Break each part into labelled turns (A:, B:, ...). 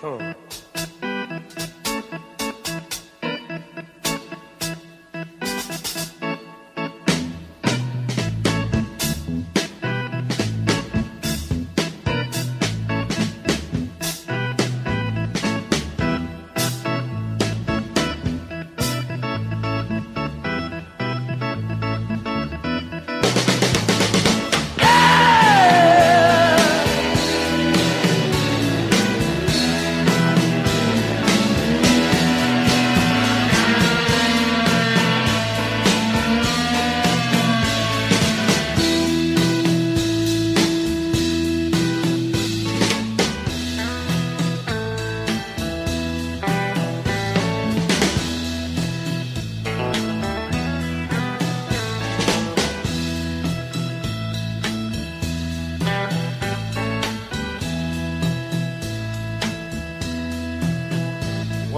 A: Come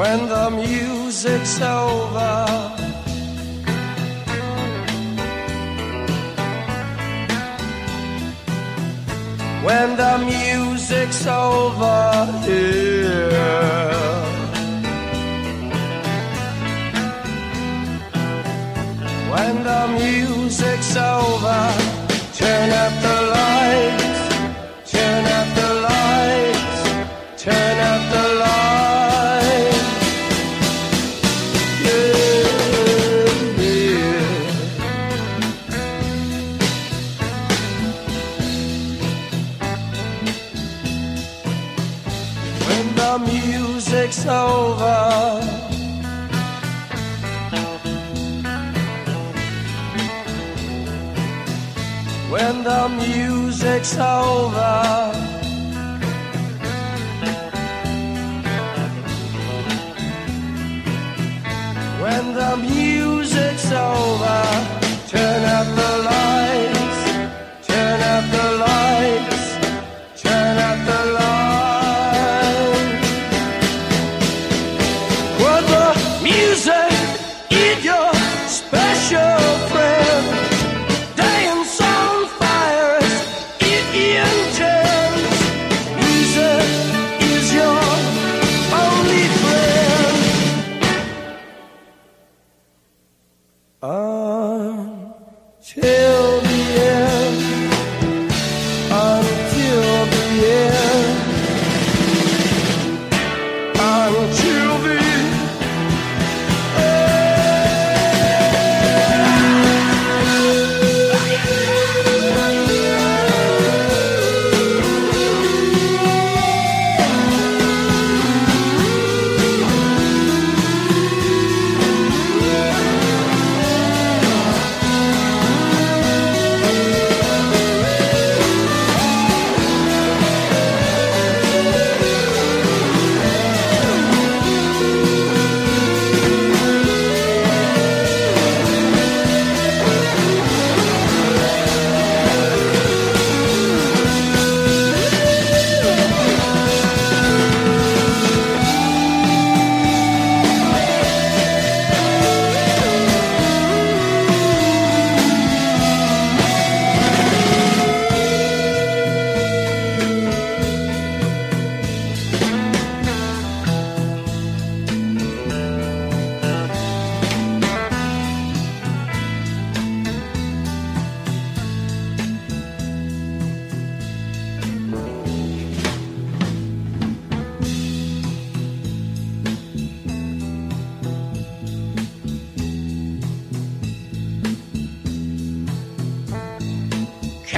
A: When the music's over. When the music's over here music's over. When the music's over.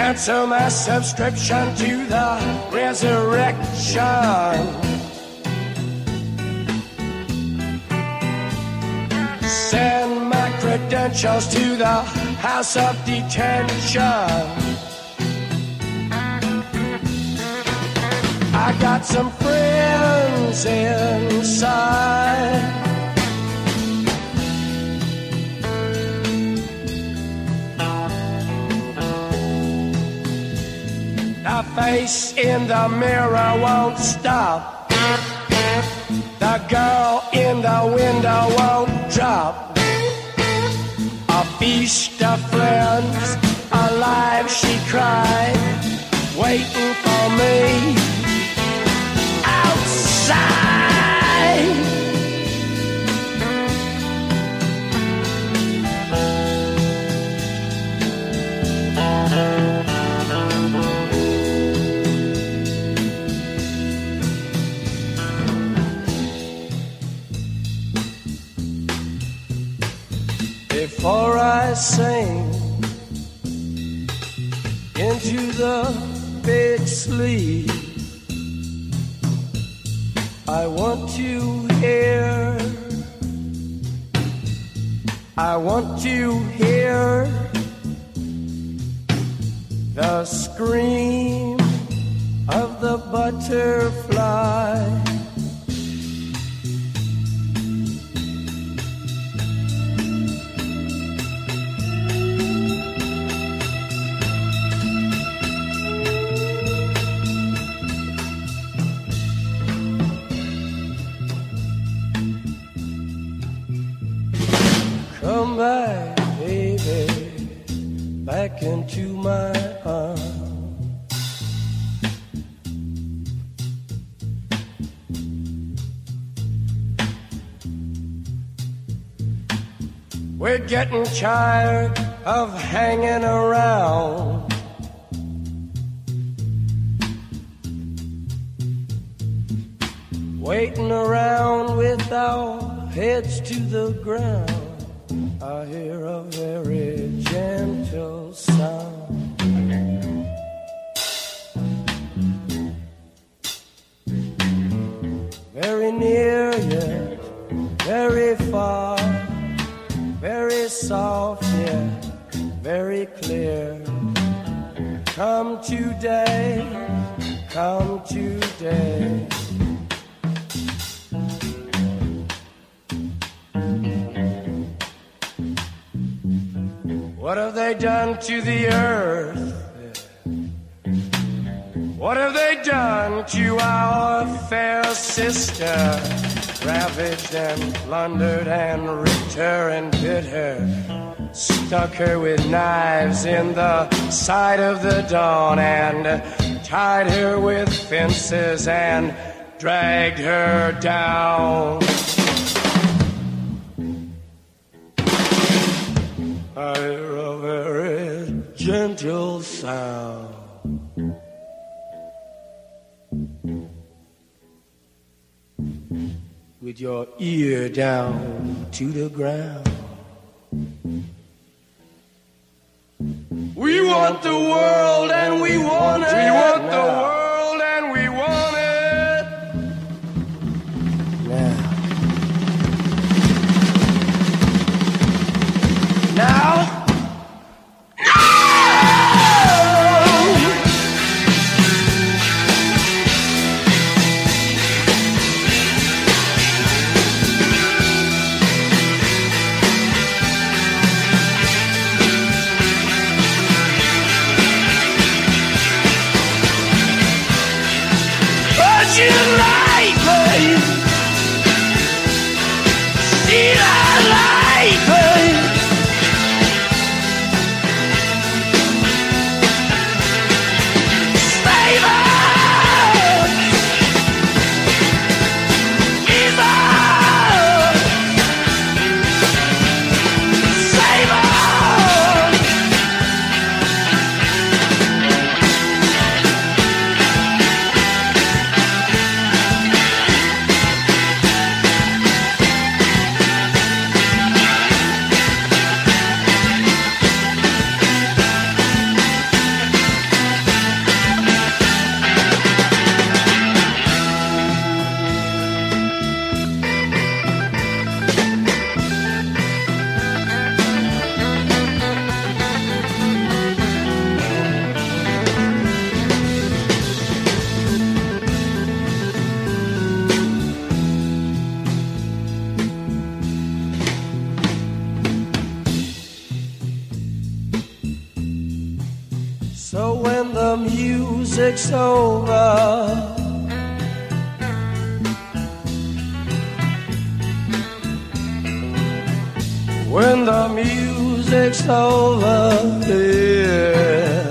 A: Cancel my subscription to the resurrection. Send my credentials to the house of detention. I got some friends inside. Face in the mirror won't stop. The girl in the window won't drop. A feast of friends, alive she cried, waiting for me sing into the big sleep. I want to hear. I want to hear the scream of the butterfly. Come back, baby, back into my arms. We're getting tired of hanging around. Waiting around with our heads to the ground. I hear a very gentle sound. Very near yet very far, very soft yet very clear. Come today, come today. What have they done to the earth? What have they done to our fair sister? Ravaged and plundered and ripped her and bit her. Stuck her with knives in the side of the dawn and tied her with fences and dragged her down. I hear a very gentle sound. With your ear down to the ground. We want the world and we want it. We want the world music's over, when the music's over, yeah.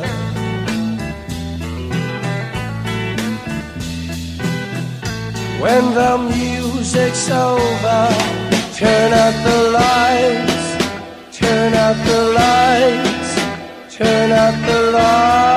A: When the music's over, turn out the lights, turn out the lights, turn out the lights.